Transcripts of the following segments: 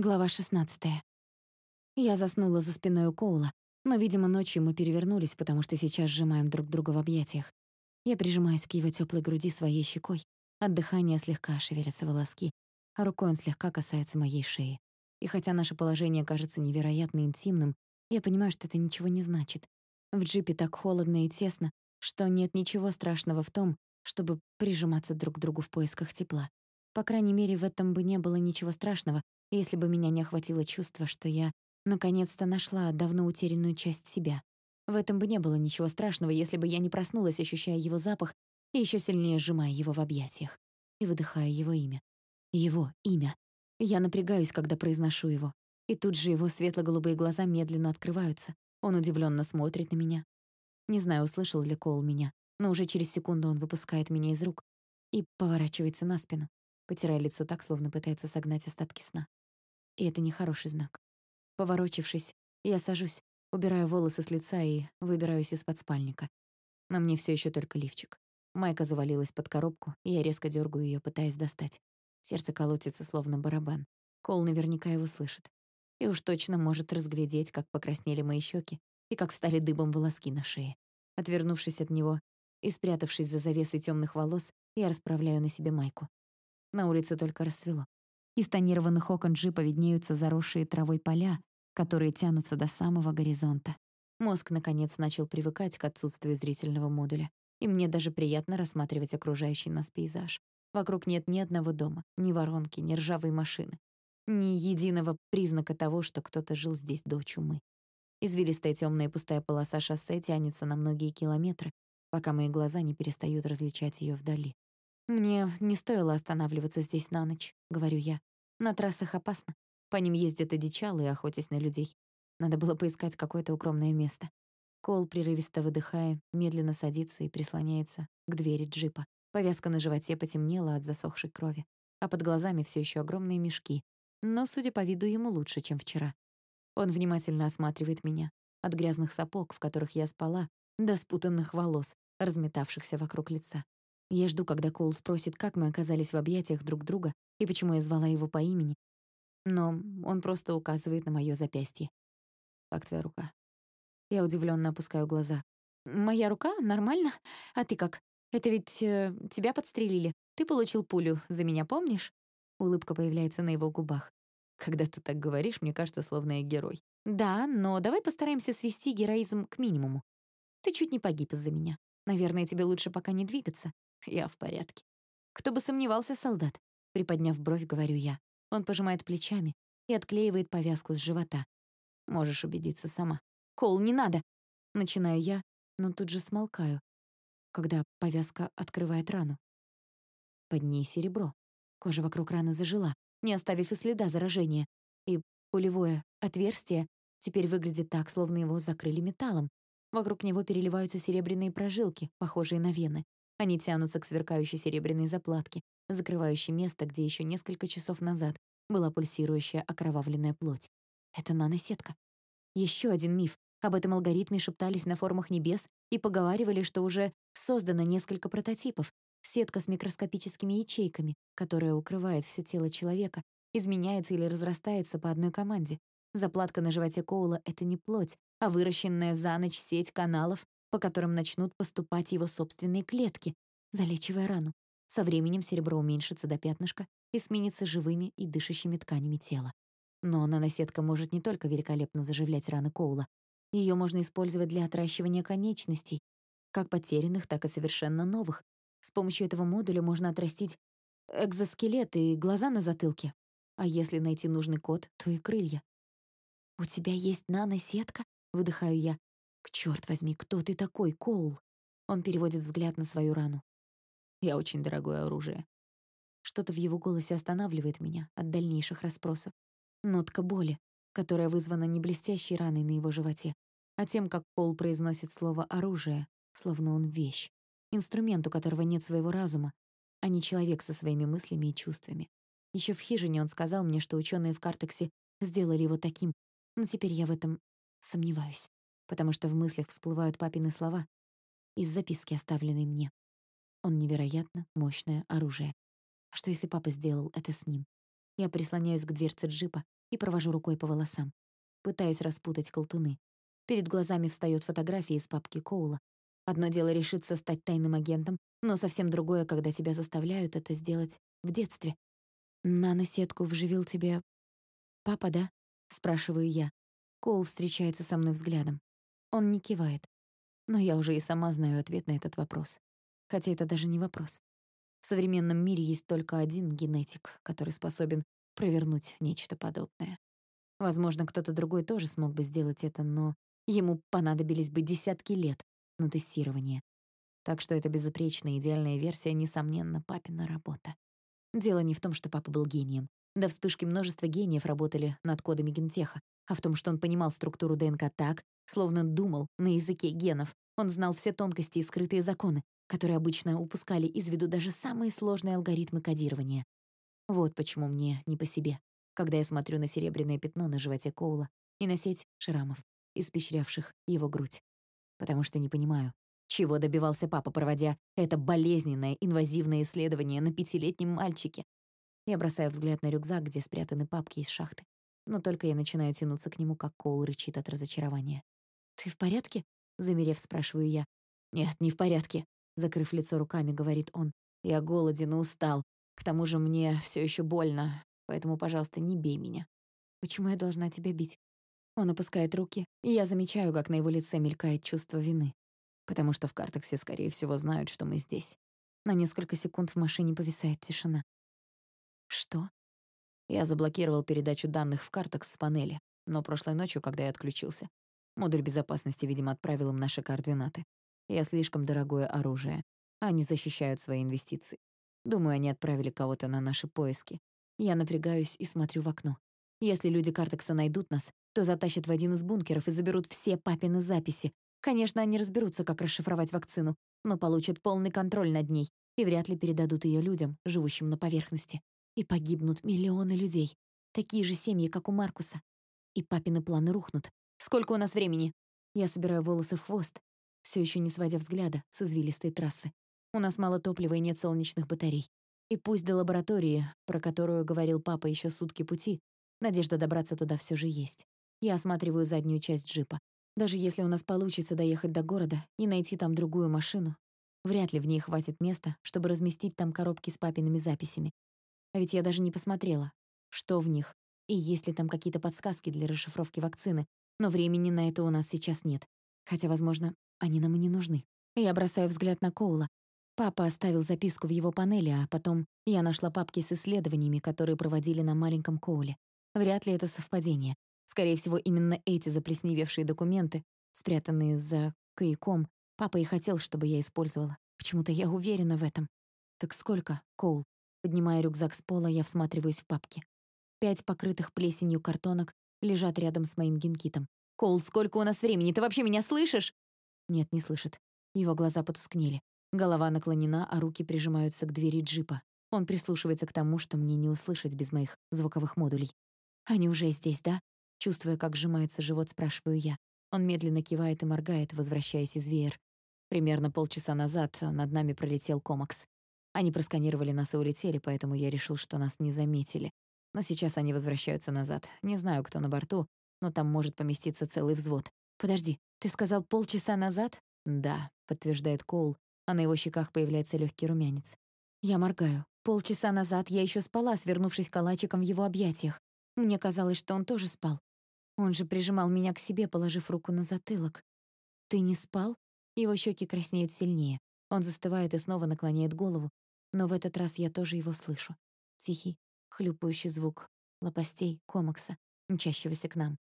Глава 16. Я заснула за спиной у Коула, но, видимо, ночью мы перевернулись, потому что сейчас сжимаем друг друга в объятиях. Я прижимаюсь к его теплой груди своей щекой, от дыхания слегка шевелятся волоски, а рукой он слегка касается моей шеи. И хотя наше положение кажется невероятно интимным, я понимаю, что это ничего не значит. В джипе так холодно и тесно, что нет ничего страшного в том, чтобы прижиматься друг к другу в поисках тепла. По крайней мере, в этом бы не было ничего страшного, если бы меня не охватило чувство, что я наконец-то нашла давно утерянную часть себя. В этом бы не было ничего страшного, если бы я не проснулась, ощущая его запах и еще сильнее сжимая его в объятиях и выдыхая его имя. Его имя. Я напрягаюсь, когда произношу его. И тут же его светло-голубые глаза медленно открываются. Он удивленно смотрит на меня. Не знаю, услышал ли Коул меня, но уже через секунду он выпускает меня из рук и поворачивается на спину, потирая лицо так, словно пытается согнать остатки сна. И это нехороший знак. Поворочившись, я сажусь, убираю волосы с лица и выбираюсь из-под спальника. На мне все еще только лифчик. Майка завалилась под коробку, и я резко дергаю ее, пытаясь достать. Сердце колотится, словно барабан. Кол наверняка его слышит. И уж точно может разглядеть, как покраснели мои щеки и как встали дыбом волоски на шее. Отвернувшись от него и спрятавшись за завесой темных волос, я расправляю на себе майку. На улице только рассвело. Из тонированных окон джипа виднеются заросшие травой поля, которые тянутся до самого горизонта. Мозг, наконец, начал привыкать к отсутствию зрительного модуля, и мне даже приятно рассматривать окружающий нас пейзаж. Вокруг нет ни одного дома, ни воронки, ни ржавой машины, ни единого признака того, что кто-то жил здесь до чумы. Извилистая темная пустая полоса шоссе тянется на многие километры, пока мои глаза не перестают различать ее вдали. «Мне не стоило останавливаться здесь на ночь», — говорю я. На трассах опасно. По ним ездят одичалые, охотясь на людей. Надо было поискать какое-то укромное место. Кол, прерывисто выдыхая, медленно садится и прислоняется к двери джипа. Повязка на животе потемнела от засохшей крови, а под глазами все еще огромные мешки. Но, судя по виду, ему лучше, чем вчера. Он внимательно осматривает меня. От грязных сапог, в которых я спала, до спутанных волос, разметавшихся вокруг лица. Я жду, когда Коул спросит, как мы оказались в объятиях друг друга и почему я звала его по имени. Но он просто указывает на моё запястье. «Как твоя рука?» Я удивлённо опускаю глаза. «Моя рука? Нормально? А ты как? Это ведь э, тебя подстрелили. Ты получил пулю за меня, помнишь?» Улыбка появляется на его губах. «Когда ты так говоришь, мне кажется, словно я герой». «Да, но давай постараемся свести героизм к минимуму. Ты чуть не погиб из-за меня. Наверное, тебе лучше пока не двигаться. Я в порядке. Кто бы сомневался, солдат. Приподняв бровь, говорю я. Он пожимает плечами и отклеивает повязку с живота. Можешь убедиться сама. Кол, не надо! Начинаю я, но тут же смолкаю, когда повязка открывает рану. Под ней серебро. Кожа вокруг раны зажила, не оставив и следа заражения. И пулевое отверстие теперь выглядит так, словно его закрыли металлом. Вокруг него переливаются серебряные прожилки, похожие на вены. Они тянутся к сверкающей серебряной заплатке, закрывающей место, где еще несколько часов назад была пульсирующая окровавленная плоть. Это наносетка. Еще один миф. Об этом алгоритме шептались на форумах небес и поговаривали, что уже создано несколько прототипов. Сетка с микроскопическими ячейками, которая укрывает все тело человека, изменяется или разрастается по одной команде. Заплатка на животе Коула — это не плоть, а выращенная за ночь сеть каналов, по которым начнут поступать его собственные клетки, залечивая рану. Со временем серебро уменьшится до пятнышка и сменится живыми и дышащими тканями тела. Но наносетка может не только великолепно заживлять раны Коула. Ее можно использовать для отращивания конечностей, как потерянных, так и совершенно новых. С помощью этого модуля можно отрастить экзоскелет и глаза на затылке. А если найти нужный код, то и крылья. «У тебя есть наносетка?» — выдыхаю я. Черт возьми, кто ты такой, Коул? Он переводит взгляд на свою рану. Я очень дорогое оружие. Что-то в его голосе останавливает меня от дальнейших расспросов. Нотка боли, которая вызвана не блестящей раной на его животе, а тем, как Пол произносит слово «оружие», словно он вещь, инструмент, у которого нет своего разума, а не человек со своими мыслями и чувствами. Еще в хижине он сказал мне, что ученые в Картексе сделали его таким, но теперь я в этом сомневаюсь потому что в мыслях всплывают папины слова из записки, оставленной мне. Он невероятно мощное оружие. А что если папа сделал это с ним? Я прислоняюсь к дверце джипа, и провожу рукой по волосам, пытаясь распутать колтуны. Перед глазами встает фотография из папки Коула. Одно дело решиться стать тайным агентом, но совсем другое, когда тебя заставляют это сделать в детстве. «Наносетку вживил тебе папа, да?» — спрашиваю я. Коул встречается со мной взглядом. Он не кивает. Но я уже и сама знаю ответ на этот вопрос. Хотя это даже не вопрос. В современном мире есть только один генетик, который способен провернуть нечто подобное. Возможно, кто-то другой тоже смог бы сделать это, но ему понадобились бы десятки лет на тестирование. Так что эта безупречная идеальная версия, несомненно, папина работа. Дело не в том, что папа был гением. До вспышки множество гениев работали над кодами гентеха, а в том, что он понимал структуру ДНК так, словно думал на языке генов. Он знал все тонкости и скрытые законы, которые обычно упускали из виду даже самые сложные алгоритмы кодирования. Вот почему мне не по себе, когда я смотрю на серебряное пятно на животе Коула и на сеть шрамов, испещрявших его грудь. Потому что не понимаю, чего добивался папа, проводя это болезненное, инвазивное исследование на пятилетнем мальчике? Я бросаю взгляд на рюкзак, где спрятаны папки из шахты. Но только я начинаю тянуться к нему, как Коул рычит от разочарования. «Ты в порядке?» — замерев, спрашиваю я. «Нет, не в порядке», — закрыв лицо руками, говорит он. «Я голоден и устал. К тому же мне все еще больно, поэтому, пожалуйста, не бей меня». «Почему я должна тебя бить?» Он опускает руки, и я замечаю, как на его лице мелькает чувство вины потому что в Картексе, скорее всего, знают, что мы здесь. На несколько секунд в машине повисает тишина. Что? Я заблокировал передачу данных в Картекс с панели, но прошлой ночью, когда я отключился, модуль безопасности, видимо, отправил им наши координаты. Я слишком дорогое оружие. Они защищают свои инвестиции. Думаю, они отправили кого-то на наши поиски. Я напрягаюсь и смотрю в окно. Если люди Картекса найдут нас, то затащат в один из бункеров и заберут все папины записи, Конечно, они разберутся, как расшифровать вакцину, но получат полный контроль над ней и вряд ли передадут ее людям, живущим на поверхности. И погибнут миллионы людей. Такие же семьи, как у Маркуса. И папины планы рухнут. Сколько у нас времени? Я собираю волосы в хвост, все еще не сводя взгляда с извилистой трассы. У нас мало топлива и нет солнечных батарей. И пусть до лаборатории, про которую говорил папа еще сутки пути, надежда добраться туда все же есть. Я осматриваю заднюю часть джипа. Даже если у нас получится доехать до города и найти там другую машину, вряд ли в ней хватит места, чтобы разместить там коробки с папиными записями. А ведь я даже не посмотрела, что в них, и есть ли там какие-то подсказки для расшифровки вакцины, но времени на это у нас сейчас нет. Хотя, возможно, они нам и не нужны. Я бросаю взгляд на Коула. Папа оставил записку в его панели, а потом я нашла папки с исследованиями, которые проводили на маленьком Коуле. Вряд ли это совпадение. Скорее всего, именно эти заплесневевшие документы, спрятанные за каяком, папа и хотел, чтобы я использовала. Почему-то я уверена в этом. Так сколько, Коул? Поднимая рюкзак с пола, я всматриваюсь в папки. Пять покрытых плесенью картонок лежат рядом с моим генкитом. «Коул, сколько у нас времени? Ты вообще меня слышишь?» Нет, не слышит. Его глаза потускнели. Голова наклонена, а руки прижимаются к двери джипа. Он прислушивается к тому, что мне не услышать без моих звуковых модулей. «Они уже здесь, да?» Чувствуя, как сжимается живот, спрашиваю я. Он медленно кивает и моргает, возвращаясь из веер. Примерно полчаса назад над нами пролетел Комакс. Они просканировали нас и улетели, поэтому я решил, что нас не заметили. Но сейчас они возвращаются назад. Не знаю, кто на борту, но там может поместиться целый взвод. «Подожди, ты сказал полчаса назад?» «Да», — подтверждает Коул, а на его щеках появляется легкий румянец. Я моргаю. Полчаса назад я еще спала, свернувшись калачиком в его объятиях. Мне казалось, что он тоже спал. Он же прижимал меня к себе, положив руку на затылок. «Ты не спал?» Его щеки краснеют сильнее. Он застывает и снова наклоняет голову, но в этот раз я тоже его слышу. Тихий, хлюпающий звук лопастей комакса, мчащегося к нам.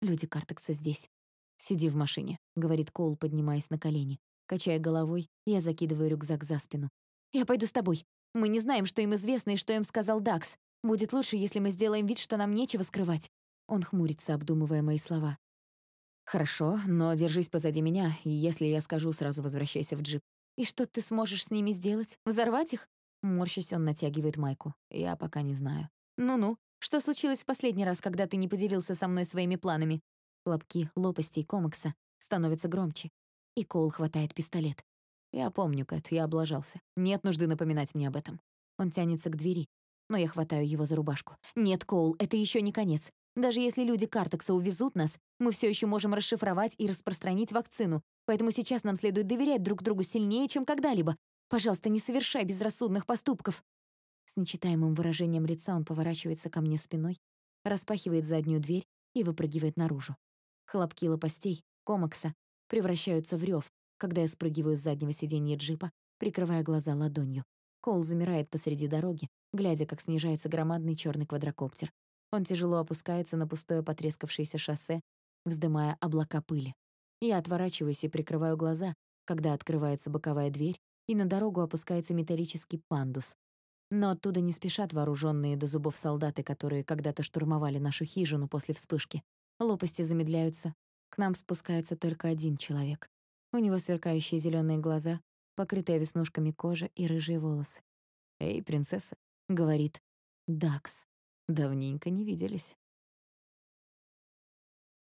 Люди Картекса здесь. «Сиди в машине», — говорит Коул, поднимаясь на колени. Качая головой, я закидываю рюкзак за спину. «Я пойду с тобой. Мы не знаем, что им известно и что им сказал Дакс. Будет лучше, если мы сделаем вид, что нам нечего скрывать. Он хмурится, обдумывая мои слова. «Хорошо, но держись позади меня, и если я скажу, сразу возвращайся в джип. И что ты сможешь с ними сделать? Взорвать их?» Морщись, он натягивает майку. «Я пока не знаю». «Ну-ну, что случилось в последний раз, когда ты не поделился со мной своими планами?» Хлопки лопастей комикса становятся громче, и Коул хватает пистолет. «Я помню, Кэт, я облажался. Нет нужды напоминать мне об этом». Он тянется к двери. но я хватаю его за рубашку. «Нет, Коул, это еще не конец. Даже если люди Картекса увезут нас, мы все еще можем расшифровать и распространить вакцину, поэтому сейчас нам следует доверять друг другу сильнее, чем когда-либо. Пожалуйста, не совершай безрассудных поступков». С нечитаемым выражением лица он поворачивается ко мне спиной, распахивает заднюю дверь и выпрыгивает наружу. Хлопки лопастей, комакса превращаются в рев, когда я спрыгиваю с заднего сиденья джипа, прикрывая глаза ладонью. Кол замирает посреди дороги, глядя, как снижается громадный черный квадрокоптер. Он тяжело опускается на пустое потрескавшееся шоссе, вздымая облака пыли. Я отворачиваюсь и прикрываю глаза, когда открывается боковая дверь, и на дорогу опускается металлический пандус. Но оттуда не спешат вооруженные до зубов солдаты, которые когда-то штурмовали нашу хижину после вспышки. Лопасти замедляются. К нам спускается только один человек. У него сверкающие зеленые глаза, покрытая веснушками кожа и рыжие волосы. «Эй, принцесса», — говорит Дакс. «Давненько не виделись».